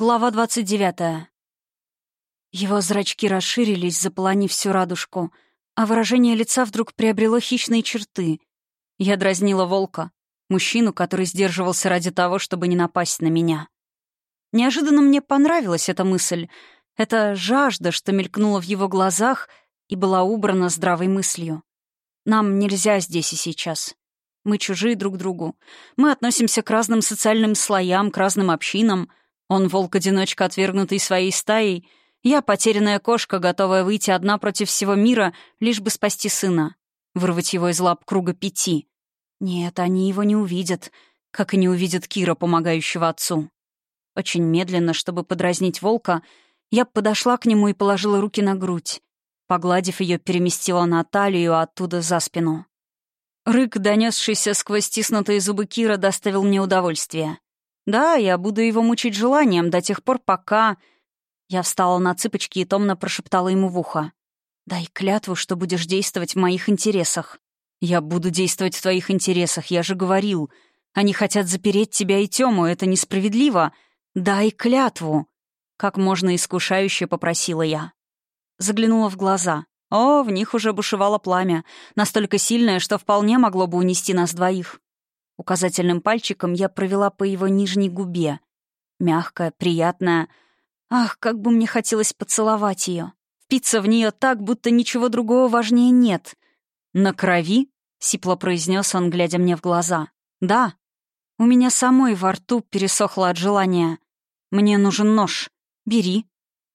Глава двадцать 29. Его зрачки расширились, заполонив всю радужку, а выражение лица вдруг приобрело хищные черты. Я дразнила волка, мужчину, который сдерживался ради того, чтобы не напасть на меня. Неожиданно мне понравилась эта мысль, эта жажда, что мелькнула в его глазах и была убрана здравой мыслью. Нам нельзя здесь и сейчас. Мы чужие друг другу. Мы относимся к разным социальным слоям, к разным общинам — он волк одиночка, отвергнутый своей стаей. Я потерянная кошка, готовая выйти одна против всего мира, лишь бы спасти сына. Вырвать его из лап круга пяти. Нет, они его не увидят, как и не увидят Кира, помогающего отцу. Очень медленно, чтобы подразнить волка, я подошла к нему и положила руки на грудь. Погладив ее, переместила на талию, а оттуда за спину. Рык, донесшийся сквозь стиснутые зубы Кира, доставил мне удовольствие. Да, я буду его мучить желанием до тех пор, пока...» Я встала на цыпочки и томно прошептала ему в ухо. «Дай клятву, что будешь действовать в моих интересах». «Я буду действовать в твоих интересах, я же говорил. Они хотят запереть тебя и Тему, это несправедливо. Дай клятву!» Как можно искушающе попросила я. Заглянула в глаза. О, в них уже бушевало пламя, настолько сильное, что вполне могло бы унести нас двоих. Указательным пальчиком я провела по его нижней губе. Мягкая, приятная. Ах, как бы мне хотелось поцеловать ее. Впиться в нее так, будто ничего другого важнее нет. «На крови?» — сипло произнес он, глядя мне в глаза. «Да». У меня самой во рту пересохло от желания. «Мне нужен нож. Бери».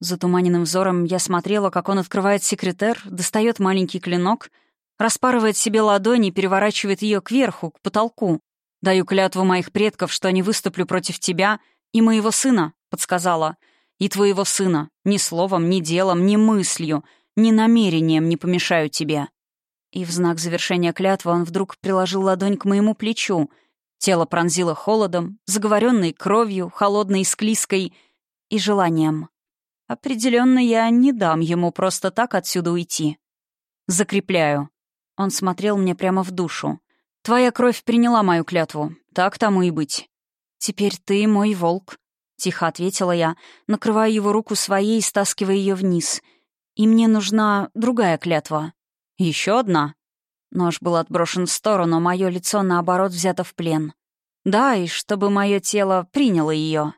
Затуманенным взором я смотрела, как он открывает секретер, достает маленький клинок, распарывает себе ладони и переворачивает ее кверху, к потолку. «Даю клятву моих предков, что не выступлю против тебя и моего сына», — подсказала. «И твоего сына. Ни словом, ни делом, ни мыслью, ни намерением не помешаю тебе». И в знак завершения клятвы он вдруг приложил ладонь к моему плечу. Тело пронзило холодом, заговоренной кровью, холодной, склизкой и желанием. Определенно я не дам ему просто так отсюда уйти. Закрепляю. Он смотрел мне прямо в душу. Твоя кровь приняла мою клятву. Так тому и быть. Теперь ты мой волк, тихо ответила я, накрывая его руку своей и стаскивая ее вниз. И мне нужна другая клятва. Еще одна. Нож был отброшен в сторону, мое лицо, наоборот, взято в плен. Да, и чтобы мое тело приняло ее.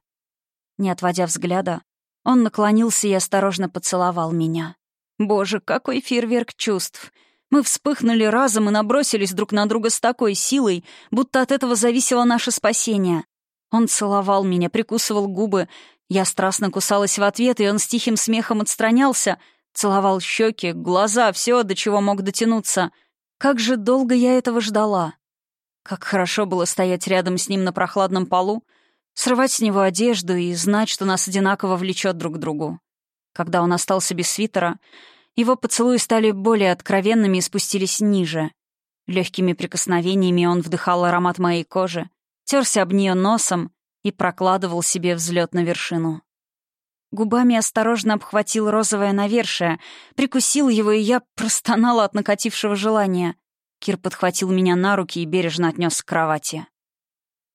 Не отводя взгляда, он наклонился и осторожно поцеловал меня. Боже, какой фейерверк чувств! Мы вспыхнули разом и набросились друг на друга с такой силой, будто от этого зависело наше спасение. Он целовал меня, прикусывал губы. Я страстно кусалась в ответ, и он с тихим смехом отстранялся, целовал щеки, глаза, все, до чего мог дотянуться. Как же долго я этого ждала. Как хорошо было стоять рядом с ним на прохладном полу, срывать с него одежду и знать, что нас одинаково влечет друг к другу. Когда он остался без свитера, его поцелуи стали более откровенными и спустились ниже. Легкими прикосновениями он вдыхал аромат моей кожи, терся об нее носом и прокладывал себе взлет на вершину. Губами осторожно обхватил розовое навершие, прикусил его, и я простонала от накатившего желания. Кир подхватил меня на руки и бережно отнес к кровати.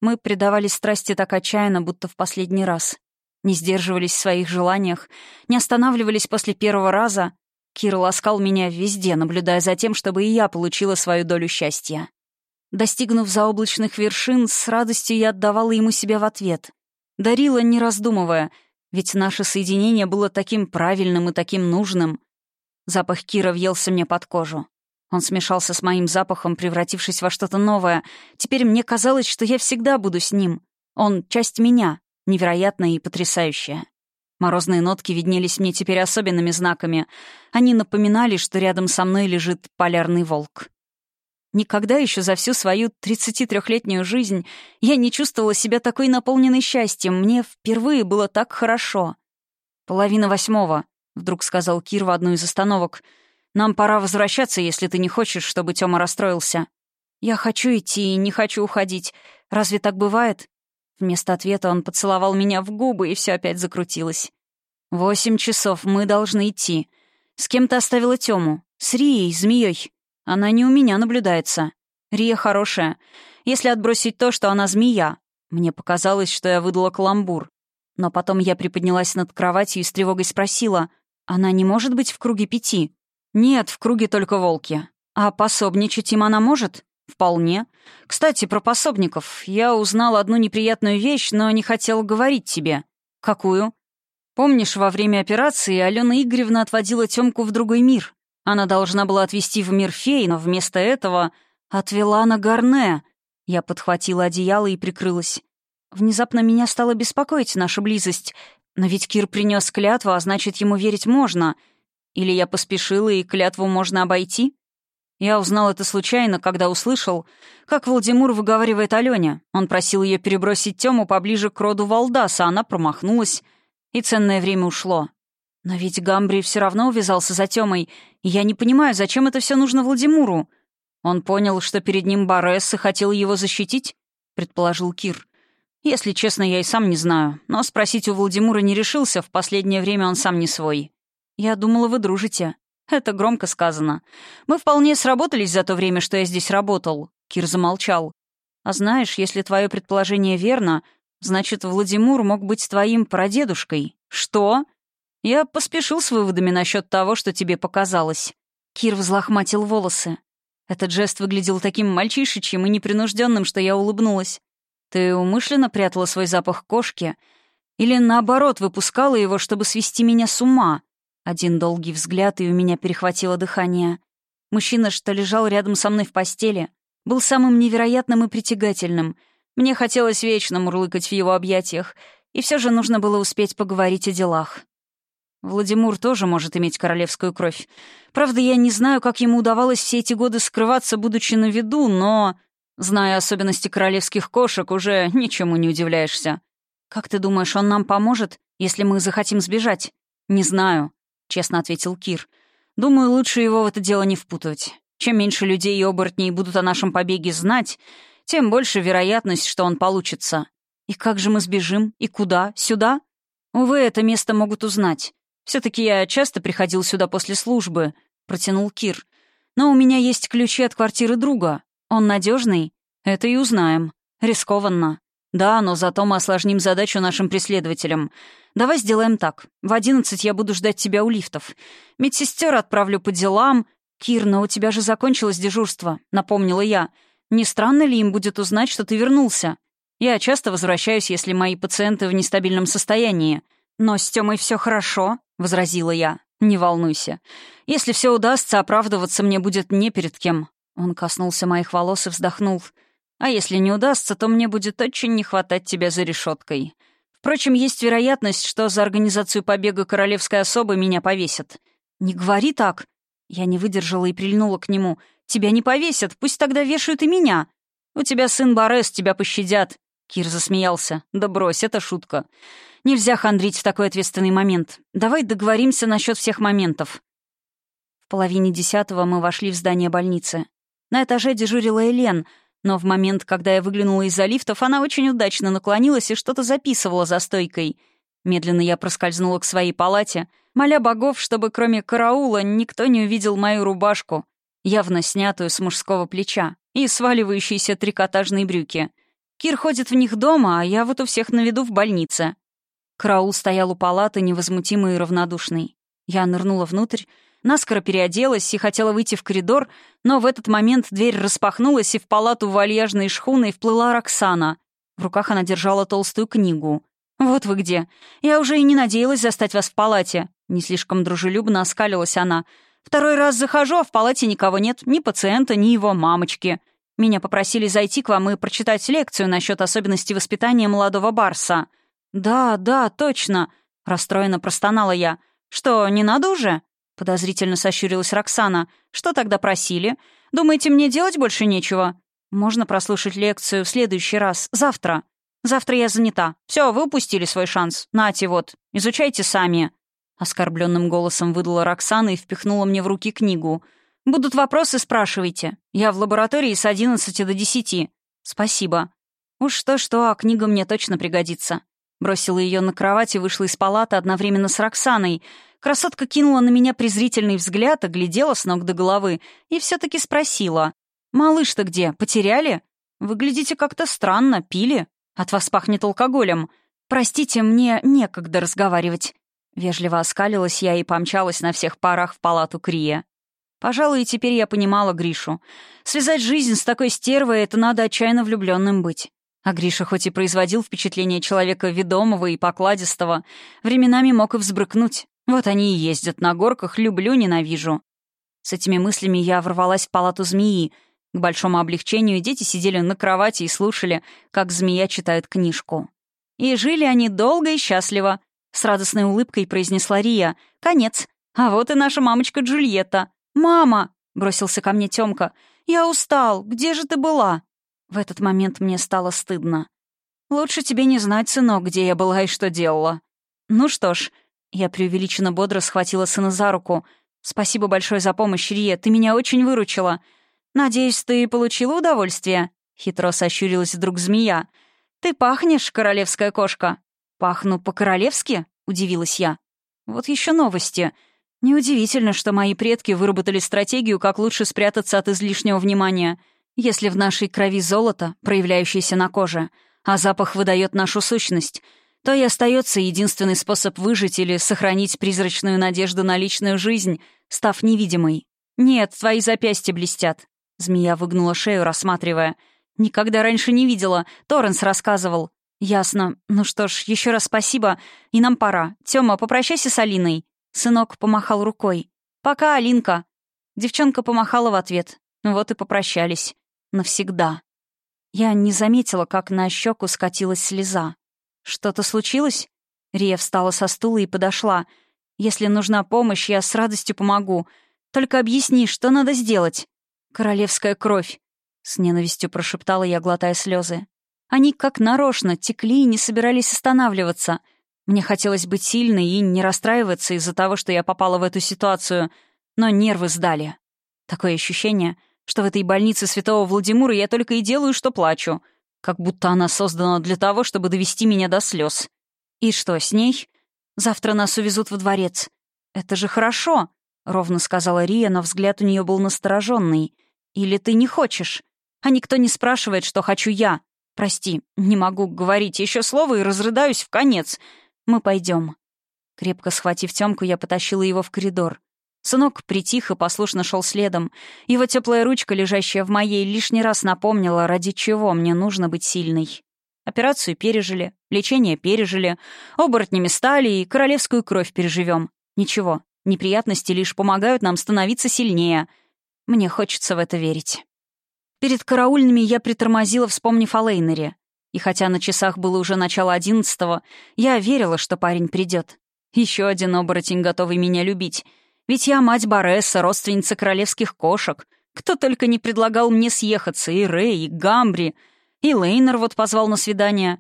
Мы предавались страсти так отчаянно, будто в последний раз. Не сдерживались в своих желаниях, не останавливались после первого раза, Кир ласкал меня везде, наблюдая за тем, чтобы и я получила свою долю счастья. Достигнув заоблачных вершин, с радостью я отдавала ему себя в ответ. Дарила, не раздумывая, ведь наше соединение было таким правильным и таким нужным. Запах Кира въелся мне под кожу. Он смешался с моим запахом, превратившись во что-то новое. Теперь мне казалось, что я всегда буду с ним. Он — часть меня, невероятная и потрясающая. Морозные нотки виднелись мне теперь особенными знаками. Они напоминали, что рядом со мной лежит полярный волк. Никогда еще за всю свою 33-летнюю жизнь я не чувствовала себя такой наполненной счастьем. Мне впервые было так хорошо. «Половина восьмого», — вдруг сказал Кир в одну из остановок. «Нам пора возвращаться, если ты не хочешь, чтобы Тёма расстроился». «Я хочу идти и не хочу уходить. Разве так бывает?» Вместо ответа он поцеловал меня в губы, и все опять закрутилось. «Восемь часов, мы должны идти. С кем-то оставила Тему. С Рией, змеей. Она не у меня наблюдается. Рия хорошая. Если отбросить то, что она змея. Мне показалось, что я выдала каламбур. Но потом я приподнялась над кроватью и с тревогой спросила, «Она не может быть в круге пяти?» «Нет, в круге только волки. А пособничать им она может?» «Вполне. Кстати, про пособников. Я узнал одну неприятную вещь, но не хотел говорить тебе». «Какую?» «Помнишь, во время операции Алена Игоревна отводила Тёмку в другой мир? Она должна была отвезти в мир фей, но вместо этого отвела на Гарне». Я подхватила одеяло и прикрылась. Внезапно меня стало беспокоить наша близость. Но ведь Кир принес клятву, а значит, ему верить можно. Или я поспешила, и клятву можно обойти?» Я узнал это случайно, когда услышал, как Владимир выговаривает Алене. Он просил ее перебросить Тему поближе к роду Валдаса, а она промахнулась, и ценное время ушло. Но ведь Гамбри все равно увязался за Темой, и я не понимаю, зачем это все нужно Владимиру. Он понял, что перед ним Боресс и хотел его защитить, предположил Кир. Если честно, я и сам не знаю, но спросить у Владимира не решился, в последнее время он сам не свой. Я думала, вы дружите, Это громко сказано. Мы вполне сработались за то время, что я здесь работал. Кир замолчал. А знаешь, если твое предположение верно, значит, Владимир мог быть твоим прадедушкой. Что? Я поспешил с выводами насчет того, что тебе показалось. Кир взлохматил волосы. Этот жест выглядел таким мальчишечьим и непринужденным, что я улыбнулась. Ты умышленно прятала свой запах кошки? Или, наоборот, выпускала его, чтобы свести меня с ума? Один долгий взгляд, и у меня перехватило дыхание. Мужчина, что лежал рядом со мной в постели, был самым невероятным и притягательным. Мне хотелось вечно мурлыкать в его объятиях, и все же нужно было успеть поговорить о делах. Владимир тоже может иметь королевскую кровь. Правда, я не знаю, как ему удавалось все эти годы скрываться, будучи на виду, но, зная особенности королевских кошек, уже ничему не удивляешься. «Как ты думаешь, он нам поможет, если мы захотим сбежать?» «Не знаю. — честно ответил Кир. «Думаю, лучше его в это дело не впутывать. Чем меньше людей и оборотней будут о нашем побеге знать, тем больше вероятность, что он получится. И как же мы сбежим? И куда? Сюда? Увы, это место могут узнать. Все-таки я часто приходил сюда после службы», — протянул Кир. «Но у меня есть ключи от квартиры друга. Он надежный? Это и узнаем. Рискованно». Да, но зато мы осложним задачу нашим преследователям. Давай сделаем так. В одиннадцать я буду ждать тебя у лифтов. Медсестер отправлю по делам. Кир, но у тебя же закончилось дежурство, напомнила я. Не странно ли им будет узнать, что ты вернулся? Я часто возвращаюсь, если мои пациенты в нестабильном состоянии. Но с Тёмой все хорошо, возразила я. Не волнуйся. Если все удастся, оправдываться мне будет не перед кем. Он коснулся моих волос и вздохнул. А если не удастся, то мне будет очень не хватать тебя за решеткой. Впрочем, есть вероятность, что за организацию побега королевской особы меня повесят. Не говори так. Я не выдержала и прильнула к нему. Тебя не повесят, пусть тогда вешают и меня. У тебя сын Борес, тебя пощадят. Кир засмеялся. «Да брось, это шутка. Нельзя хандрить в такой ответственный момент. Давай договоримся насчет всех моментов». В половине десятого мы вошли в здание больницы. На этаже дежурила Элен — но в момент, когда я выглянула из-за лифтов, она очень удачно наклонилась и что-то записывала за стойкой. Медленно я проскользнула к своей палате, моля богов, чтобы кроме караула никто не увидел мою рубашку, явно снятую с мужского плеча, и сваливающиеся трикотажные брюки. Кир ходит в них дома, а я вот у всех на виду в больнице. Караул стоял у палаты, невозмутимый и равнодушный. Я нырнула внутрь наскоро переоделась и хотела выйти в коридор, но в этот момент дверь распахнулась, и в палату вальяжной шхуной вплыла Роксана. В руках она держала толстую книгу. «Вот вы где. Я уже и не надеялась застать вас в палате». Не слишком дружелюбно оскалилась она. «Второй раз захожу, а в палате никого нет, ни пациента, ни его мамочки. Меня попросили зайти к вам и прочитать лекцию насчет особенностей воспитания молодого барса». «Да, да, точно», — расстроенно простонала я. «Что, не надо уже?» Подозрительно сощурилась Роксана. «Что тогда просили? Думаете, мне делать больше нечего? Можно прослушать лекцию в следующий раз, завтра. Завтра я занята. Все, вы упустили свой шанс. Нате вот, изучайте сами». Оскорбленным голосом выдала Роксана и впихнула мне в руки книгу. «Будут вопросы, спрашивайте. Я в лаборатории с 11 до 10. Спасибо. Уж что-что, а книга мне точно пригодится». Бросила ее на кровать и вышла из палаты одновременно с Роксаной, Красотка кинула на меня презрительный взгляд, оглядела с ног до головы и все-таки спросила. «Малыш-то где? Потеряли? Выглядите как-то странно, пили? От вас пахнет алкоголем. Простите, мне некогда разговаривать». Вежливо оскалилась я и помчалась на всех парах в палату Крия. Пожалуй, теперь я понимала Гришу. Связать жизнь с такой стервой — это надо отчаянно влюбленным быть. А Гриша хоть и производил впечатление человека ведомого и покладистого, временами мог и взбрыкнуть. Вот они и ездят на горках, люблю, ненавижу. С этими мыслями я ворвалась в палату змеи. К большому облегчению дети сидели на кровати и слушали, как змея читает книжку. И жили они долго и счастливо. С радостной улыбкой произнесла Рия. «Конец. А вот и наша мамочка Джульетта. Мама!» — бросился ко мне Тёмка. «Я устал. Где же ты была?» В этот момент мне стало стыдно. «Лучше тебе не знать, сынок, где я была и что делала». «Ну что ж», я преувеличенно бодро схватила сына за руку. «Спасибо большое за помощь, Рия, ты меня очень выручила. Надеюсь, ты получила удовольствие?» Хитро сощурилась вдруг змея. «Ты пахнешь, королевская кошка?» «Пахну по-королевски?» — удивилась я. «Вот еще новости. Неудивительно, что мои предки выработали стратегию, как лучше спрятаться от излишнего внимания, если в нашей крови золото, проявляющееся на коже, а запах выдает нашу сущность — то и остается единственный способ выжить или сохранить призрачную надежду на личную жизнь, став невидимой. «Нет, твои запястья блестят». Змея выгнула шею, рассматривая. «Никогда раньше не видела. Торренс рассказывал». «Ясно. Ну что ж, еще раз спасибо. И нам пора. Тёма, попрощайся с Алиной». Сынок помахал рукой. «Пока, Алинка». Девчонка помахала в ответ. Вот и попрощались. Навсегда. Я не заметила, как на щеку скатилась слеза. «Что-то случилось?» Рия встала со стула и подошла. «Если нужна помощь, я с радостью помогу. Только объясни, что надо сделать?» «Королевская кровь», — с ненавистью прошептала я, глотая слезы. Они как нарочно текли и не собирались останавливаться. Мне хотелось быть сильной и не расстраиваться из-за того, что я попала в эту ситуацию, но нервы сдали. Такое ощущение, что в этой больнице святого Владимира я только и делаю, что плачу — как будто она создана для того, чтобы довести меня до слез. И что с ней? Завтра нас увезут во дворец. Это же хорошо, ровно сказала Рия, но взгляд у нее был настороженный. Или ты не хочешь? А никто не спрашивает, что хочу я. Прости, не могу говорить еще слово и разрыдаюсь в конец. Мы пойдем. Крепко схватив Тёмку, я потащила его в коридор. Сынок притих и послушно шел следом. Его теплая ручка, лежащая в моей, лишний раз напомнила, ради чего мне нужно быть сильной. Операцию пережили, лечение пережили, оборотнями стали и королевскую кровь переживем. Ничего, неприятности лишь помогают нам становиться сильнее. Мне хочется в это верить. Перед караульными я притормозила, вспомнив о Лейнере. И хотя на часах было уже начало одиннадцатого, я верила, что парень придет. Еще один оборотень, готовый меня любить — ведь я мать Боресса, родственница королевских кошек. Кто только не предлагал мне съехаться, и Рэй, и Гамбри, и Лейнер вот позвал на свидание.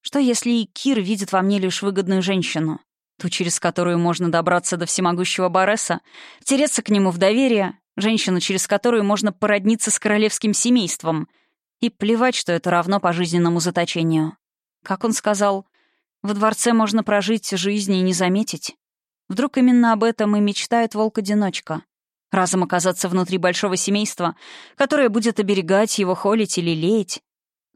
Что если и Кир видит во мне лишь выгодную женщину? Ту, через которую можно добраться до всемогущего Боресса, втереться к нему в доверие, женщину, через которую можно породниться с королевским семейством. И плевать, что это равно пожизненному заточению. Как он сказал, в дворце можно прожить жизнь и не заметить. Вдруг именно об этом и мечтает волк-одиночка. Разом оказаться внутри большого семейства, которое будет оберегать его, холить или леять.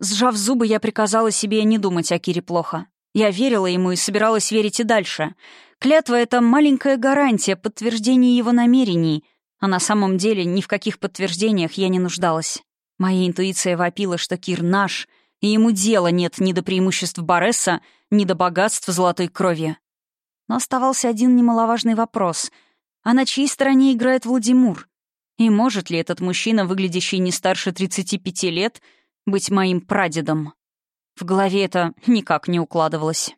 Сжав зубы, я приказала себе не думать о Кире плохо. Я верила ему и собиралась верить и дальше. Клятва — это маленькая гарантия подтверждения его намерений, а на самом деле ни в каких подтверждениях я не нуждалась. Моя интуиция вопила, что Кир наш, и ему дела нет ни до преимуществ Бореса, ни до богатств золотой крови но оставался один немаловажный вопрос. А на чьей стороне играет Владимир? И может ли этот мужчина, выглядящий не старше 35 лет, быть моим прадедом? В голове это никак не укладывалось.